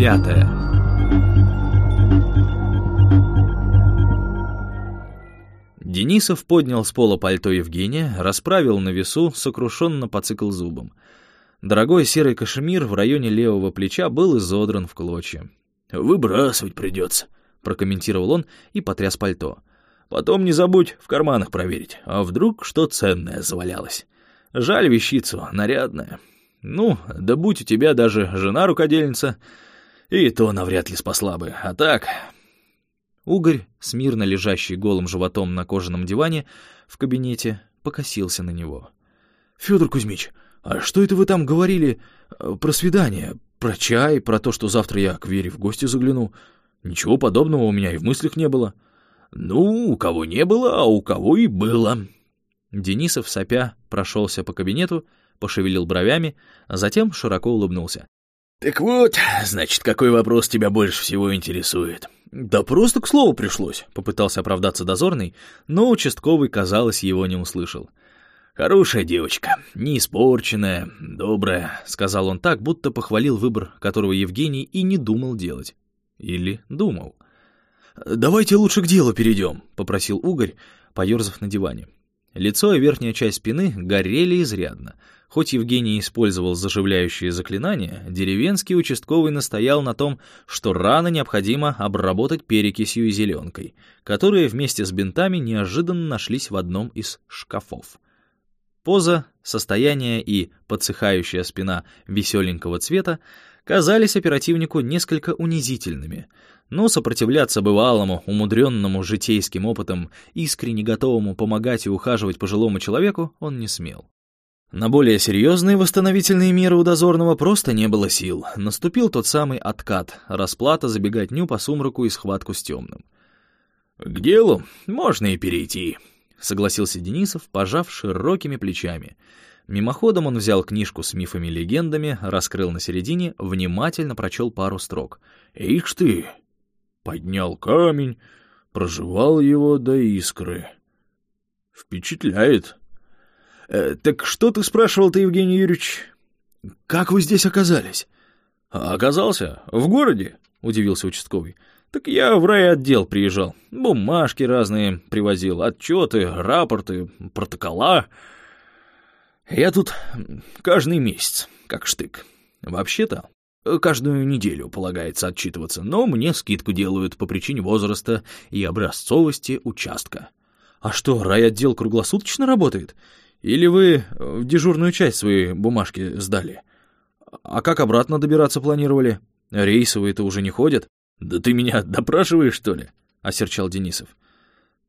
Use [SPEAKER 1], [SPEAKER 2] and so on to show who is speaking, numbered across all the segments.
[SPEAKER 1] Пятое. Денисов поднял с пола пальто Евгения, расправил на весу, сокрушенно поцикл зубом. Дорогой серый кашемир в районе левого плеча был изодран в клочья.
[SPEAKER 2] «Выбрасывать придется», —
[SPEAKER 1] прокомментировал он и потряс пальто. «Потом не забудь в карманах проверить, а вдруг что ценное завалялось. Жаль вещицу, нарядная. Ну, да будь у тебя даже жена-рукодельница, и то навряд ли спасла бы, а так...» Угорь, смирно лежащий голым животом на кожаном диване в кабинете, покосился на него.
[SPEAKER 2] «Федор Кузьмич, а что это вы там говорили э, про свидание, про чай, про то, что завтра я к Вере в гости загляну? Ничего подобного у меня и в мыслях не было». «Ну, у кого не было, а у кого и было».
[SPEAKER 1] Денисов, сопя, прошелся по кабинету, пошевелил бровями, а затем широко улыбнулся.
[SPEAKER 2] «Так вот, значит, какой вопрос тебя больше всего интересует?»
[SPEAKER 1] «Да просто к слову пришлось», — попытался оправдаться дозорный, но участковый, казалось, его не услышал.
[SPEAKER 2] «Хорошая девочка, не испорченная, добрая», —
[SPEAKER 1] сказал он так, будто похвалил выбор, которого Евгений и не думал делать. Или думал.
[SPEAKER 2] «Давайте лучше к делу перейдем», — попросил Угорь, поерзав на диване.
[SPEAKER 1] Лицо и верхняя часть спины горели изрядно. Хоть Евгений использовал заживляющие заклинания, деревенский участковый настоял на том, что рано необходимо обработать перекисью и зеленкой, которые вместе с бинтами неожиданно нашлись в одном из шкафов. Поза, состояние и подсыхающая спина веселенького цвета казались оперативнику несколько унизительными, но сопротивляться бывалому, умудренному житейским опытом, искренне готовому помогать и ухаживать пожилому человеку он не смел. На более серьезные восстановительные меры у дозорного просто не было сил. Наступил тот самый откат, расплата за беготню по сумраку и схватку с темным.
[SPEAKER 2] «К делу можно и перейти», —
[SPEAKER 1] согласился Денисов, пожав широкими плечами. Мимоходом он взял книжку с мифами и легендами, раскрыл на середине, внимательно прочел пару строк.
[SPEAKER 2] «Ишь ты, поднял камень, проживал его до искры. Впечатляет.
[SPEAKER 1] Э, так что ты спрашивал-то, Евгений Юрьевич?
[SPEAKER 2] Как вы здесь оказались?
[SPEAKER 1] А оказался? В городе? Удивился участковый. Так я в райотдел приезжал. Бумажки разные привозил, отчеты, рапорты, протокола. Я тут каждый месяц, как штык. Вообще-то, каждую неделю полагается отчитываться, но мне скидку делают по причине возраста и образцовости участка. А что, райотдел круглосуточно работает? Или вы в дежурную часть свои бумажки сдали? А как обратно добираться планировали? Рейсовые-то уже не ходят?
[SPEAKER 2] Да ты меня допрашиваешь, что ли? — осерчал Денисов.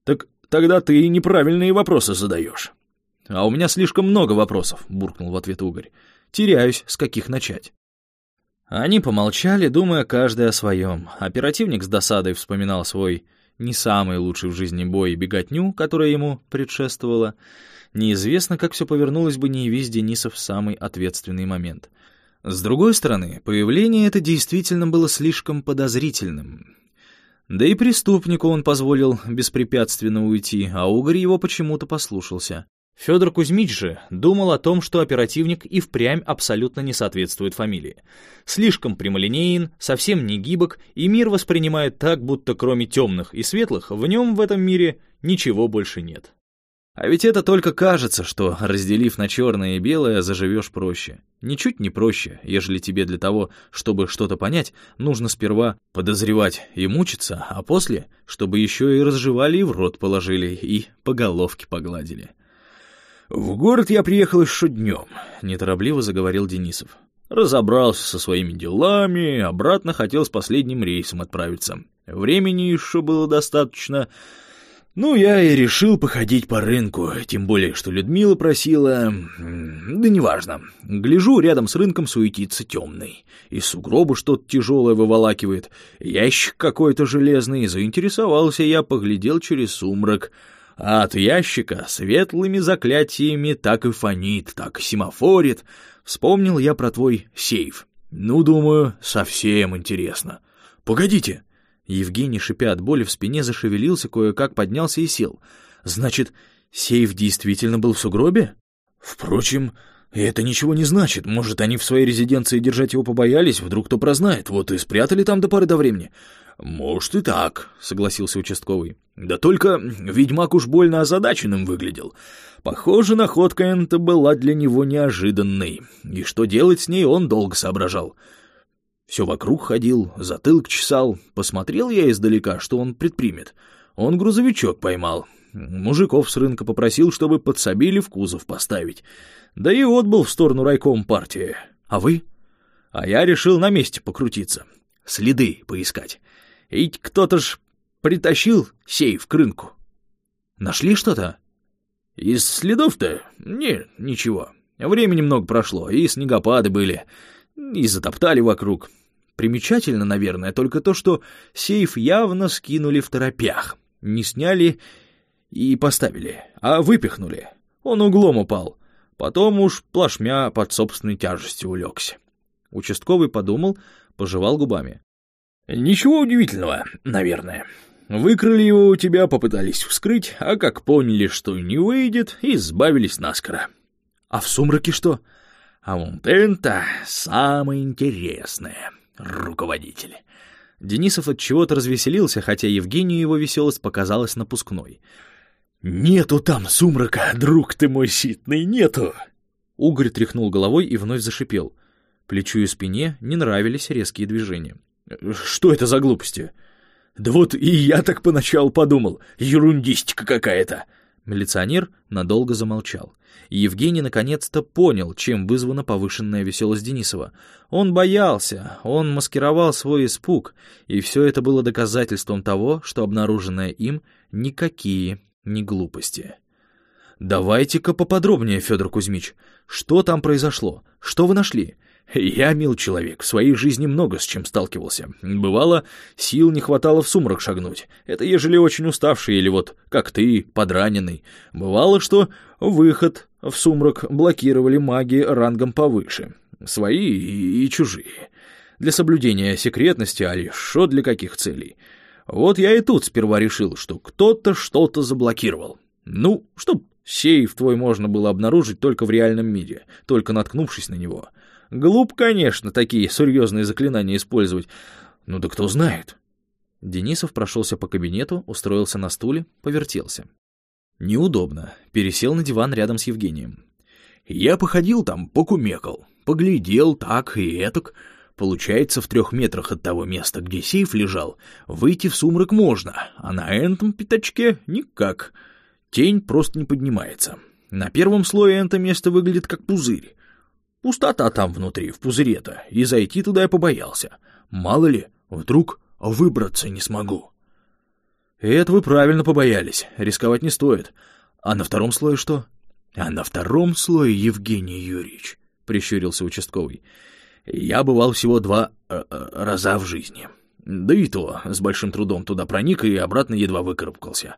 [SPEAKER 1] Так тогда ты неправильные вопросы задаешь. А у меня слишком много вопросов, — буркнул в ответ Угорь. Теряюсь, с каких начать. Они помолчали, думая каждый о своем. Оперативник с досадой вспоминал свой не самый лучший в жизни бой беготню, которая ему предшествовала. Неизвестно, как все повернулось бы, не явись Денисов в самый ответственный момент. С другой стороны, появление это действительно было слишком подозрительным. Да и преступнику он позволил беспрепятственно уйти, а Угорь его почему-то послушался. Федор Кузьмич же думал о том, что оперативник и впрямь абсолютно не соответствует фамилии. Слишком прямолинеен, совсем не гибок, и мир воспринимает так, будто кроме темных и светлых, в нем в этом мире ничего больше нет. А ведь это только кажется, что, разделив на черное и белое, заживешь проще. Ничуть не проще, ежели тебе для того, чтобы что-то понять, нужно сперва подозревать и мучиться, а после, чтобы еще и разжевали и в рот положили, и по головке погладили.
[SPEAKER 2] «В город я приехал еще днем», — неторопливо заговорил Денисов. «Разобрался со своими делами, обратно хотел с последним рейсом отправиться. Времени еще было достаточно. Ну, я и решил походить по рынку, тем более, что Людмила просила... Да неважно. Гляжу, рядом с рынком суетится темный. Из сугроба что-то тяжелое выволакивает. Ящик какой-то железный. Заинтересовался я, поглядел через сумрак» а от ящика светлыми заклятиями так и фонит, так и семафорит. Вспомнил я про твой сейф. Ну, думаю, совсем интересно. Погодите. Евгений, шипя от боли в спине, зашевелился, кое-как поднялся и сел. Значит, сейф действительно был в сугробе? Впрочем, это ничего не значит. Может, они в своей резиденции держать его побоялись, вдруг кто прознает, вот и спрятали там до поры до времени. Может и так, согласился участковый. Да только ведьмак уж больно озадаченным выглядел. Похоже, находка эта была для него неожиданной, и что делать с ней он долго соображал. Все вокруг ходил, затылок чесал, посмотрел я издалека, что он предпримет. Он грузовичок поймал, мужиков с рынка попросил, чтобы подсобили в кузов поставить. Да и отбыл в сторону райком партии. А вы? А я решил на месте покрутиться, следы поискать. Ведь кто-то ж притащил сейф к рынку. Нашли что-то? Из следов-то? Не, ничего. Времени много прошло, и снегопады были, и затоптали вокруг. Примечательно, наверное, только то, что сейф явно скинули в торопях. Не сняли и поставили, а выпихнули. Он углом упал. Потом уж плашмя под собственной тяжестью улегся. Участковый подумал, пожевал губами. «Ничего удивительного, наверное. Выкрали его у тебя, попытались вскрыть, а как поняли, что не выйдет, избавились наскоро. А в сумраке что? А вот это самое интересное, руководитель». Денисов от чего-то развеселился, хотя Евгению его веселость показалась напускной — «Нету там сумрака, друг ты мой ситный, нету!» Угорь тряхнул головой и вновь зашипел. Плечу и спине не нравились резкие движения. «Что это за глупости?» «Да вот и я так поначалу подумал, ерундистика какая-то!» Милиционер надолго замолчал. Евгений наконец-то понял, чем вызвана повышенная веселость Денисова. Он боялся, он маскировал свой испуг, и все это было доказательством того, что обнаруженное им никакие не глупости. «Давайте-ка поподробнее, Федор Кузьмич. Что там произошло? Что вы нашли?» «Я, мил человек, в своей жизни много с чем сталкивался. Бывало, сил не хватало в сумрак шагнуть. Это ежели очень уставший или вот, как ты, подраненный. Бывало, что выход в сумрак блокировали маги рангом повыше. Свои и, и чужие. Для соблюдения секретности, а что для каких целей. Вот я и тут сперва решил, что кто-то что-то заблокировал. Ну, чтоб сейф твой можно было обнаружить только в реальном мире, только наткнувшись на него. Глуп, конечно, такие серьезные заклинания использовать. Ну да кто знает. Денисов прошелся по кабинету, устроился на стуле, повертелся. Неудобно. Пересел на диван рядом с Евгением. Я походил там, покумекал, поглядел так и этак, Получается, в трех метрах от того места, где сейф лежал, выйти в сумрак можно, а на этом пятачке никак. Тень просто не поднимается. На первом слое это место выглядит как пузырь. Пустота там внутри, в пузыре-то, и зайти туда я побоялся. Мало ли, вдруг выбраться не смогу. Это вы правильно побоялись, рисковать не стоит. А на втором слое что? А на втором слое, Евгений Юрьевич, прищурился участковый, — я бывал всего два э, э, раза в жизни. Да и то с большим трудом туда проник и обратно едва выкарабкался.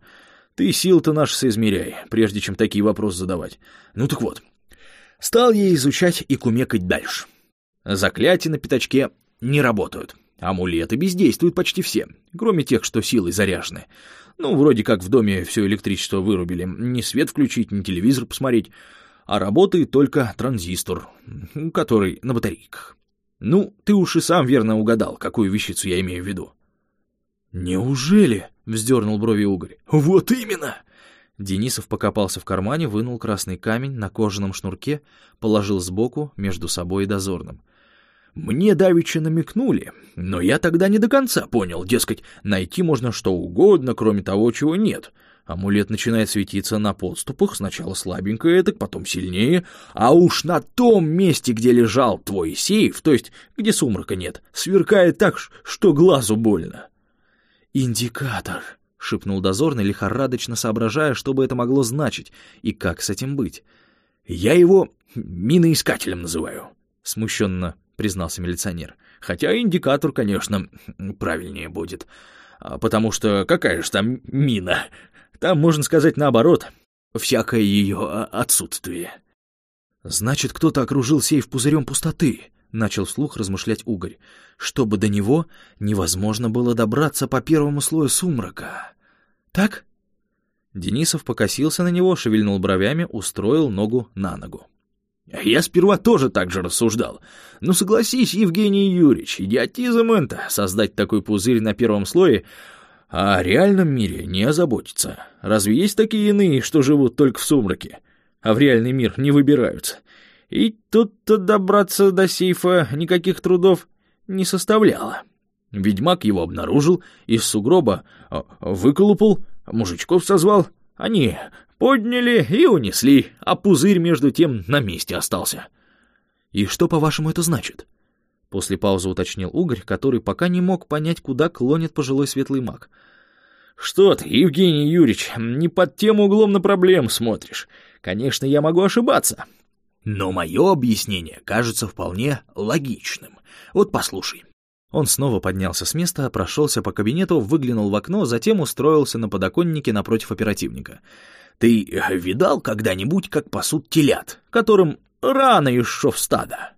[SPEAKER 2] Ты сил-то наши соизмеряй, прежде чем такие вопросы задавать. Ну так вот, стал я изучать и кумекать дальше. Заклятия на пятачке не работают. Амулеты бездействуют почти все, кроме тех, что силой заряжены. Ну, вроде как в доме все электричество вырубили, ни свет включить, ни телевизор посмотреть а работает только транзистор, который на батарейках. Ну, ты уж и сам верно угадал, какую вещицу я имею в виду. «Неужели?» — вздернул брови угорь. «Вот именно!» Денисов покопался в кармане, вынул красный камень на кожаном шнурке, положил сбоку между собой и дозорным. «Мне давеча намекнули, но я тогда не до конца понял, дескать, найти можно что угодно, кроме того, чего нет. Амулет начинает светиться на подступах, сначала слабенько это, потом сильнее, а уж на том месте, где лежал твой сейф, то есть где сумрака нет, сверкает так, что глазу больно. «Индикатор», — шепнул дозорный, лихорадочно соображая, что бы это могло значить и как с этим быть. «Я его миноискателем называю», — смущенно признался милиционер. «Хотя индикатор, конечно, правильнее будет, а потому что какая же там мина?» Там, можно сказать, наоборот, всякое ее отсутствие. «Значит, кто-то окружил сейф пузырем пустоты», — начал вслух размышлять Угорь, «чтобы до него невозможно было добраться по первому слою сумрака. Так?» Денисов покосился на него, шевельнул бровями, устроил ногу на ногу. Я сперва тоже так же рассуждал. Ну согласись, Евгений Юрьевич, идиотизм это, создать такой пузырь на первом слое, а о реальном мире не озаботиться. Разве есть такие иные, что живут только в сумраке, а в реальный мир не выбираются? И тут-то добраться до сейфа никаких трудов не составляло. Ведьмак его обнаружил, из сугроба а, выколупал, мужичков созвал. Они подняли и унесли, а пузырь между тем на месте остался.
[SPEAKER 1] «И что, по-вашему, это значит?» После паузы уточнил Угорь, который пока не мог понять, куда клонит пожилой светлый маг.
[SPEAKER 2] «Что ты, Евгений Юрьевич, не под тем углом на проблем смотришь. Конечно, я могу ошибаться. Но мое объяснение кажется вполне логичным. Вот послушай».
[SPEAKER 1] Он снова поднялся с места, прошелся по кабинету, выглянул в окно, затем устроился на подоконнике напротив оперативника.
[SPEAKER 2] «Ты видал когда-нибудь, как пасут телят, которым рано еще в стадо?»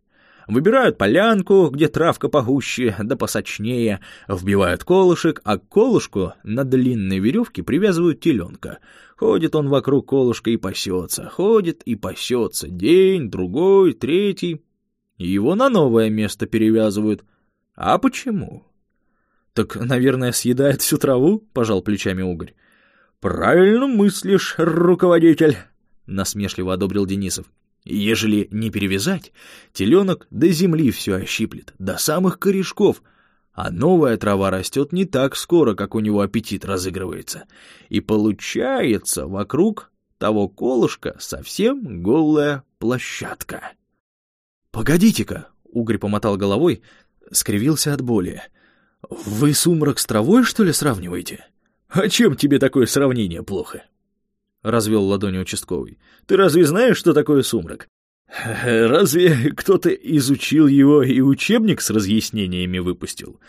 [SPEAKER 2] Выбирают полянку, где травка погуще да посочнее, вбивают колышек, а к колышку на длинной веревке привязывают теленка. Ходит он вокруг колышка и пасется, ходит и пасется, день, другой, третий. Его на новое место перевязывают. А почему?
[SPEAKER 1] Так, наверное, съедает всю траву, пожал плечами угорь.
[SPEAKER 2] Правильно мыслишь, руководитель, насмешливо одобрил Денисов. Ежели не перевязать, теленок до земли все ощиплет, до самых корешков, а новая трава растет не так скоро, как у него аппетит разыгрывается. И получается вокруг того колышка совсем голая площадка.
[SPEAKER 1] «Погодите-ка!» — Угорь помотал головой, скривился от боли. «Вы сумрак с травой, что ли, сравниваете?»
[SPEAKER 2] «А чем тебе такое сравнение плохо?» — развел ладони участковый. «Ты разве знаешь, что такое сумрак? Разве кто-то изучил его и учебник с разъяснениями выпустил?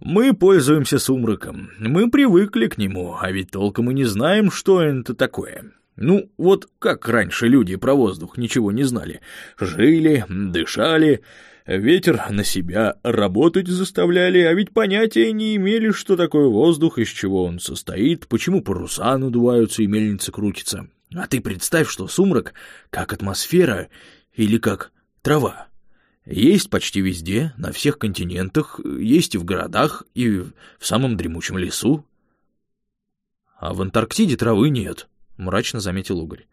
[SPEAKER 2] Мы пользуемся сумраком, мы привыкли к нему, а ведь толком и не знаем, что это такое. Ну, вот как раньше люди про воздух ничего не знали. Жили, дышали, Ветер на себя работать заставляли, а ведь понятия не имели, что такое воздух, из чего он состоит, почему паруса надуваются и мельница крутится. А ты представь, что сумрак как атмосфера или как трава. Есть почти везде, на всех континентах, есть и в городах, и в самом дремучем лесу.
[SPEAKER 1] А в Антарктиде травы нет, мрачно заметил Угорь.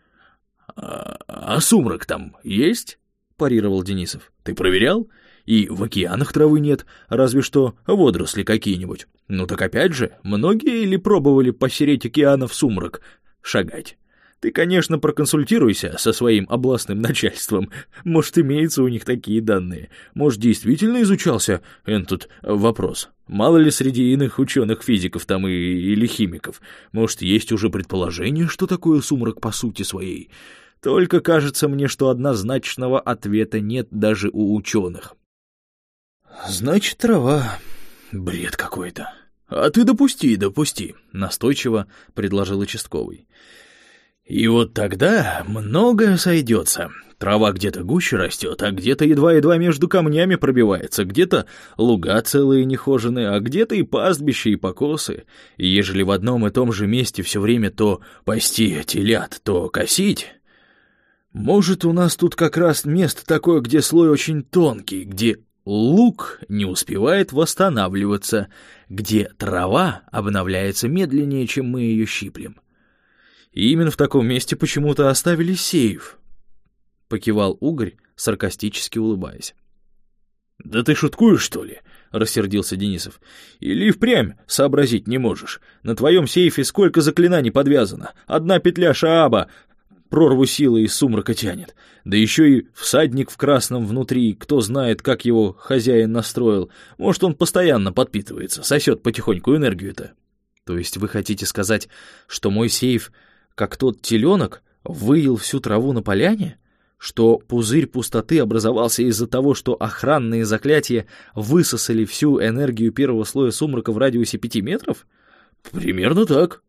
[SPEAKER 2] А, а сумрак там есть? — парировал Денисов. «Ты проверял? И в океанах травы нет, разве что водоросли какие-нибудь. Ну так опять же, многие ли пробовали посереть океана в сумрак шагать? Ты, конечно, проконсультируйся со своим областным начальством. Может, имеются у них такие данные. Может, действительно изучался этот вопрос. Мало ли среди иных ученых-физиков там и, или химиков. Может, есть уже предположение, что такое сумрак по сути своей. Только кажется мне, что однозначного ответа нет даже у ученых.
[SPEAKER 1] Значит, трава. Бред какой-то.
[SPEAKER 2] А ты допусти, допусти, настойчиво предложил участковый. И вот тогда многое сойдется. Трава где-то гуще растет, а где-то едва-едва между камнями пробивается, где-то луга целые нехожены, а где-то и пастбища, и покосы. И ежели в одном и том же месте все время то пасти телят, то косить, может, у нас тут как раз место такое, где слой очень тонкий, где лук не успевает восстанавливаться, где трава обновляется медленнее, чем мы ее щиплем. И именно в таком месте почему-то оставили сейф. Покивал угорь, саркастически улыбаясь. «Да ты шуткуешь, что ли?» — рассердился Денисов. «Или впрямь сообразить не можешь? На твоем сейфе сколько заклинаний подвязано? Одна петля Шааба, прорву силы из сумрака тянет. Да еще и всадник в красном внутри, кто знает, как его хозяин настроил. Может, он постоянно подпитывается, сосет потихоньку энергию-то.
[SPEAKER 1] То есть вы хотите сказать, что мой сейф, как тот теленок, выел всю траву на поляне? Что пузырь пустоты образовался из-за того, что охранные заклятия высосали всю энергию первого слоя сумрака в радиусе пяти метров?
[SPEAKER 2] Примерно так,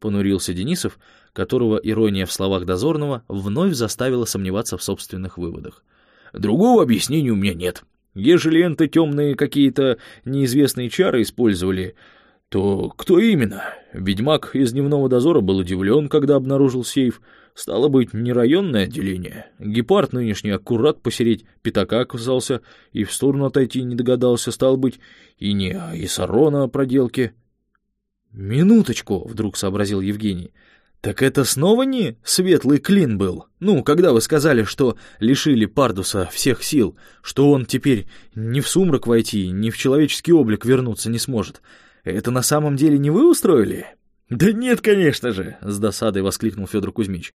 [SPEAKER 1] понурился Денисов, которого ирония в словах дозорного вновь заставила сомневаться в собственных выводах.
[SPEAKER 2] «Другого объяснения у меня нет. Ежели энты темные какие-то неизвестные чары использовали, то кто именно? Ведьмак из дневного дозора был удивлен, когда обнаружил сейф. Стало быть, не районное отделение. Гепард нынешний аккурат посереть пятака оказался и в сторону отойти не догадался, стало быть, и не Исарона проделки.
[SPEAKER 1] «Минуточку», — вдруг сообразил Евгений. «Так это снова не светлый клин был? Ну, когда вы сказали, что лишили Пардуса всех сил, что он теперь ни в сумрак войти, ни в человеческий облик вернуться не сможет. Это на самом деле не вы устроили?»
[SPEAKER 2] «Да нет, конечно же!» — с досадой воскликнул Федор Кузьмич.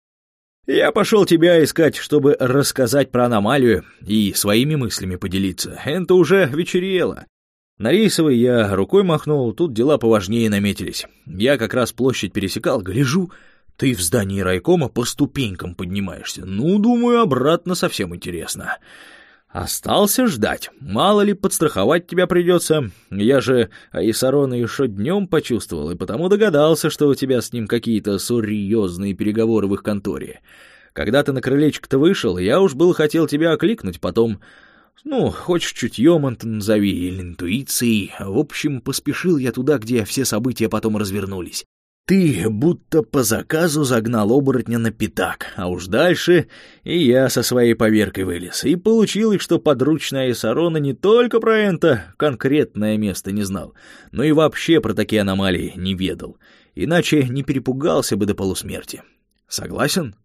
[SPEAKER 2] «Я пошел тебя искать, чтобы рассказать про аномалию и своими мыслями поделиться. Это уже вечерело. На рейсовой я рукой махнул, тут дела поважнее наметились. Я как раз площадь пересекал, гляжу, ты в здании райкома по ступенькам поднимаешься. Ну, думаю, обратно совсем интересно. Остался ждать. Мало ли, подстраховать тебя придется. Я же Аисарона еще днем почувствовал, и потому догадался, что у тебя с ним какие-то серьезные переговоры в их конторе. Когда ты на крылечко-то вышел, я уж был хотел тебя окликнуть, потом... Ну, хочешь чутьем это назови, или интуицией. В общем, поспешил я туда, где все события потом развернулись. Ты будто по заказу загнал оборотня на пятак, а уж дальше и я со своей поверкой вылез. И получилось, что подручная Эсарона не только про это конкретное место не знал, но и вообще про такие аномалии не ведал. Иначе не перепугался бы до полусмерти. Согласен?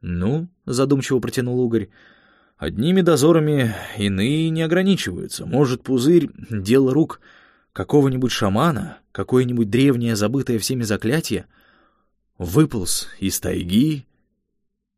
[SPEAKER 1] Ну, задумчиво протянул Угорь. Одними дозорами иные не ограничиваются. Может, пузырь — дело рук какого-нибудь шамана, какое-нибудь древнее забытое всеми заклятие, выполз из тайги.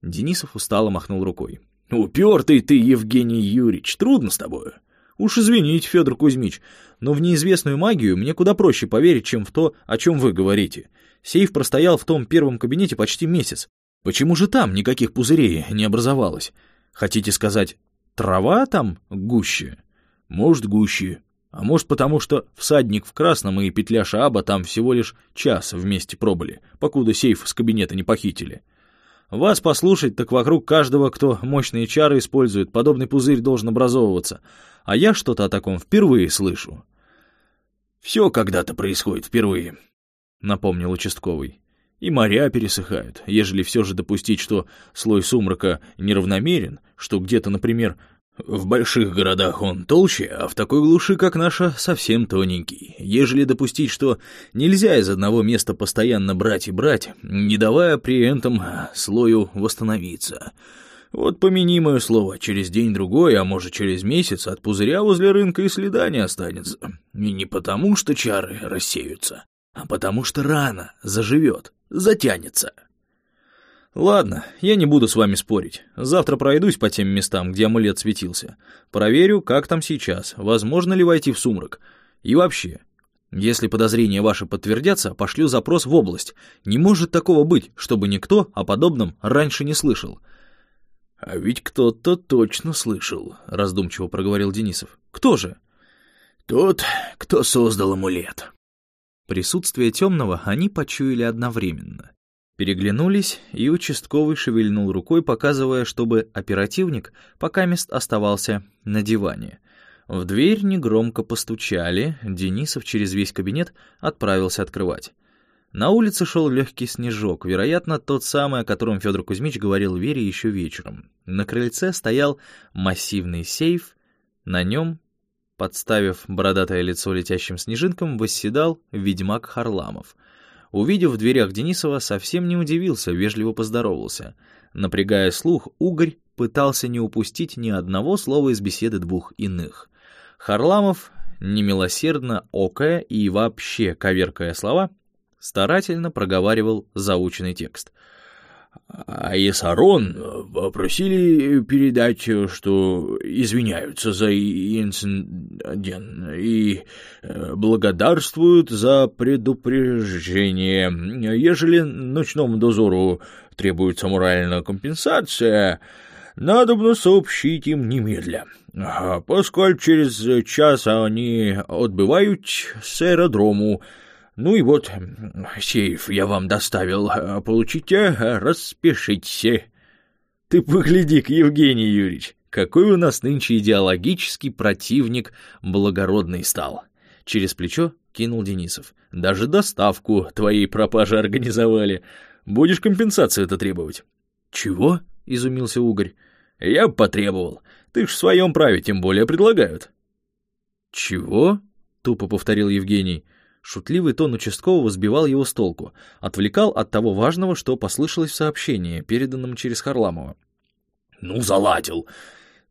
[SPEAKER 2] Денисов устало махнул рукой. «Упертый ты, Евгений Юрьевич, трудно с тобою. Уж извините, Федор Кузьмич, но в неизвестную магию мне куда проще поверить, чем в то, о чем вы говорите. Сейф простоял в том первом кабинете почти месяц. Почему же там никаких пузырей не образовалось? Хотите сказать, трава там гуще? Может, гуще, а может потому, что всадник в красном и петля Шааба там всего лишь час вместе пробыли, покуда сейф с кабинета не похитили. Вас послушать, так вокруг каждого, кто мощные чары использует, подобный пузырь должен образовываться, а я что-то о таком впервые слышу. «Все когда-то происходит впервые», — напомнил участковый. «И моря пересыхают, ежели все же допустить, что слой сумрака неравномерен, что где-то, например, в больших городах он толще, а в такой глуши, как наша, совсем тоненький. Ежели допустить, что нельзя из одного места постоянно брать и брать, не давая при этом слою восстановиться. Вот помяни мое слово, через день-другой, а может через месяц, от пузыря возле рынка и следа не останется. И не потому, что чары рассеются, а потому что рана заживет, затянется. «Ладно, я не буду с вами спорить. Завтра пройдусь по тем местам, где амулет светился. Проверю, как там сейчас, возможно ли войти в сумрак. И вообще, если подозрения ваши подтвердятся, пошлю запрос в область. Не может такого быть, чтобы никто о подобном раньше не слышал». «А ведь кто-то точно слышал», — раздумчиво проговорил Денисов.
[SPEAKER 1] «Кто же?»
[SPEAKER 2] «Тот, кто создал амулет».
[SPEAKER 1] Присутствие темного они почуяли одновременно. Переглянулись, и участковый шевельнул рукой, показывая, чтобы оперативник пока мест оставался на диване. В дверь негромко постучали, Денисов через весь кабинет отправился открывать. На улице шел легкий снежок, вероятно, тот самый, о котором Федор Кузьмич говорил Вере еще вечером. На крыльце стоял массивный сейф, на нем, подставив бородатое лицо летящим снежинкам, восседал ведьмак Харламов — Увидев в дверях Денисова, совсем не удивился, вежливо поздоровался. Напрягая слух, Угорь пытался не упустить ни одного слова из беседы двух иных. Харламов, немилосердно окая и вообще коверкая слова, старательно проговаривал заученный текст —
[SPEAKER 2] а Есарон э, просили передать, что извиняются за инцидент и э, благодарствуют за предупреждение. Ежели ночному дозору требуется моральная компенсация, надо бы сообщить им немедля, поскольку через час они отбывают с аэродрому, ну и вот, сейф я вам доставил. Получите, распишитесь.
[SPEAKER 1] Ты погляди-ка, Евгений Юрьевич, какой у нас нынче идеологический противник благородный стал. Через плечо кинул Денисов. Даже доставку твоей пропажи организовали. Будешь компенсацию это требовать?
[SPEAKER 2] «Чего?» — изумился Угорь. «Я потребовал. Ты ж в своем праве, тем более предлагают». «Чего?» — тупо повторил Евгений. Шутливый тон участкового сбивал его с толку, отвлекал от того важного, что послышалось в сообщении, переданном через Харламова. «Ну, заладил!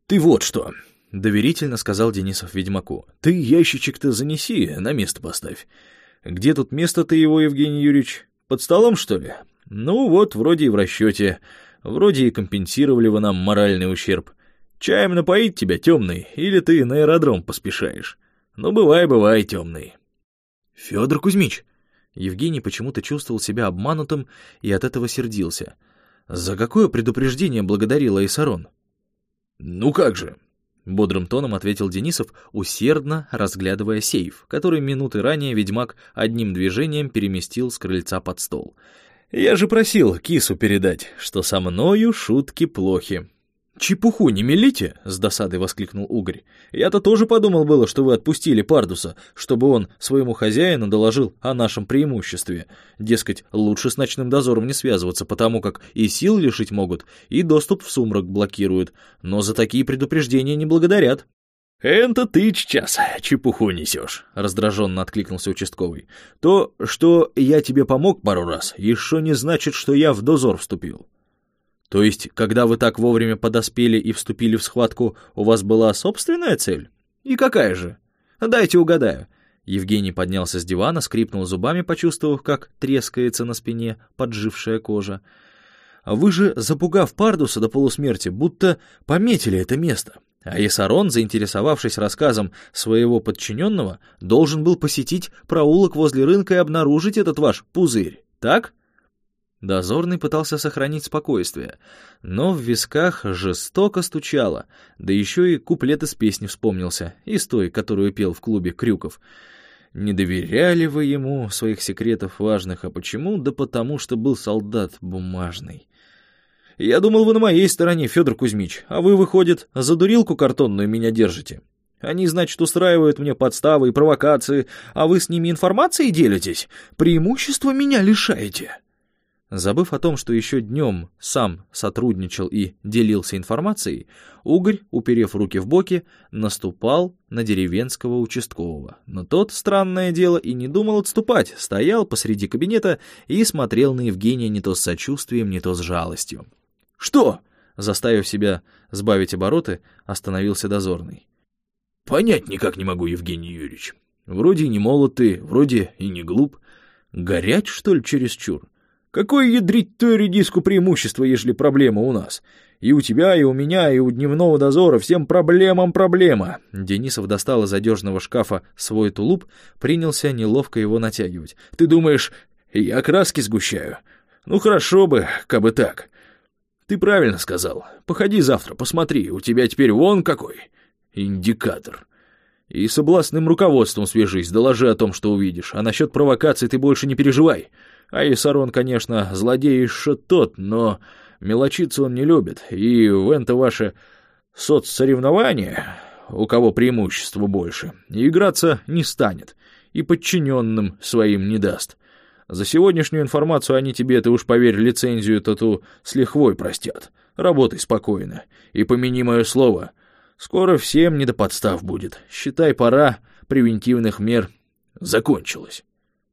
[SPEAKER 2] Ты вот что!» — доверительно сказал Денисов ведьмаку. «Ты ящичек-то занеси, на место поставь. Где тут место-то его, Евгений Юрьевич? Под столом, что ли? Ну вот, вроде и в расчете. Вроде и компенсировали вы нам моральный ущерб. Чаем напоить тебя, темный, или ты на аэродром поспешаешь? Ну, бывай, бывай, темный». «Федор Кузьмич!» Евгений почему-то чувствовал себя обманутым и от этого сердился. «За какое предупреждение благодарил Айсарон?» «Ну как же!» — бодрым тоном ответил Денисов, усердно разглядывая сейф, который минуты ранее ведьмак одним движением переместил с крыльца под стол. «Я же просил кису передать, что со мною шутки плохи. «Чепуху не мелите!» — с досадой воскликнул Угорь. «Я-то тоже подумал было, что вы отпустили Пардуса, чтобы он своему хозяину доложил о нашем преимуществе. Дескать, лучше с ночным дозором не связываться, потому как и сил лишить могут, и доступ в сумрак блокируют. Но за такие предупреждения не благодарят». «Это ты сейчас чепуху несешь», — раздраженно откликнулся участковый. «То, что я тебе помог пару раз, еще не значит, что я в дозор вступил». То есть, когда вы так вовремя подоспели и вступили в схватку, у вас была собственная цель? И какая же? Дайте угадаю. Евгений поднялся с дивана, скрипнул зубами, почувствовав, как трескается на спине поджившая кожа. Вы же, запугав Пардуса до полусмерти, будто пометили это место. А Есарон, заинтересовавшись рассказом своего подчиненного, должен был посетить проулок возле рынка и обнаружить этот ваш пузырь, так? Дозорный пытался сохранить спокойствие, но в висках жестоко стучало, да еще и куплет из песни вспомнился, из той, которую пел в клубе Крюков. Не доверяли вы ему своих секретов важных, а почему? Да потому, что был солдат бумажный. Я думал, вы на моей стороне, Федор Кузьмич, а вы, выходит, за дурилку картонную меня держите. Они, значит, устраивают мне подставы и провокации, а вы с ними информацией делитесь, преимущества меня лишаете». Забыв о том, что еще днем сам сотрудничал и делился информацией, Угорь, уперев руки в боки, наступал на деревенского участкового. Но тот, странное дело, и не думал отступать, стоял посреди кабинета и смотрел на Евгения не то с сочувствием, не то с жалостью. «Что?» — заставив себя сбавить обороты, остановился дозорный. «Понять никак не могу, Евгений Юрьевич. Вроде и не молод ты, вроде и не глуп. Горять, что ли, чересчур?» Какое ядрить той редиску преимущество, ежели проблема у нас? И у тебя, и у меня, и у дневного дозора всем проблемам проблема. Денисов достал из одежного шкафа свой тулуп, принялся неловко его натягивать. Ты думаешь, я краски сгущаю? Ну хорошо бы, кабы так. Ты правильно сказал. Походи завтра, посмотри, у тебя теперь вон какой индикатор. И с областным руководством свяжись, доложи о том, что увидишь. А насчет провокации ты больше не переживай. А Исарон, конечно, злодей еще тот, но мелочиться он не любит, и в это ваше соцсоревнование, у кого преимущество больше, играться не станет и подчиненным своим не даст. За сегодняшнюю информацию они тебе, ты уж поверь, лицензию-то ту с лихвой простят. Работай спокойно. И помяни мое слово, скоро всем не до подстав будет. Считай, пора превентивных мер закончилась.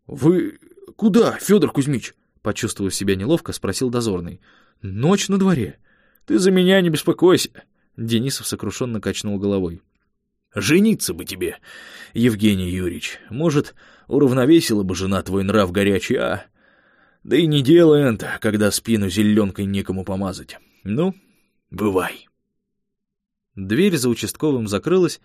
[SPEAKER 2] Вы «Куда, Федор Кузьмич?» Почувствовав себя неловко, спросил дозорный. «Ночь на дворе. Ты за меня не беспокойся». Денисов сокрушенно качнул головой. «Жениться бы тебе, Евгений Юрьевич. Может, уравновесила бы жена твой нрав горячий, а? Да и не дело это, когда спину зеленкой некому помазать. Ну, бывай». Дверь за участковым закрылась,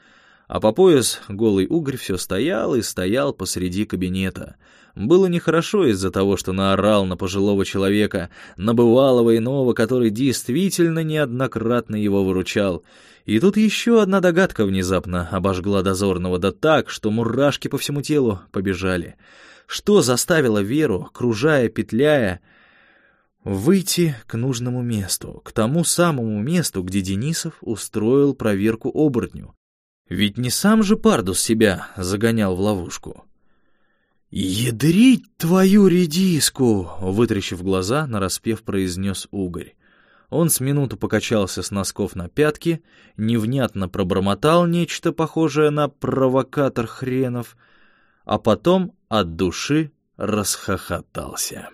[SPEAKER 2] а по пояс голый угорь все стоял и стоял посреди кабинета — было нехорошо из-за того, что наорал на пожилого человека, на бывалого иного, который действительно неоднократно его выручал. И тут еще одна догадка внезапно обожгла дозорного, да так, что мурашки по всему телу побежали. Что заставило Веру, кружая, петляя, выйти к нужному месту, к тому самому месту, где Денисов устроил проверку оборотню? Ведь не сам же Пардус себя загонял в ловушку. «Ядрить твою редиску!» — вытрящив глаза, нараспев произнес угорь.
[SPEAKER 1] Он с минуту покачался с носков на пятки, невнятно пробормотал нечто похожее на провокатор хренов, а потом от души расхохотался.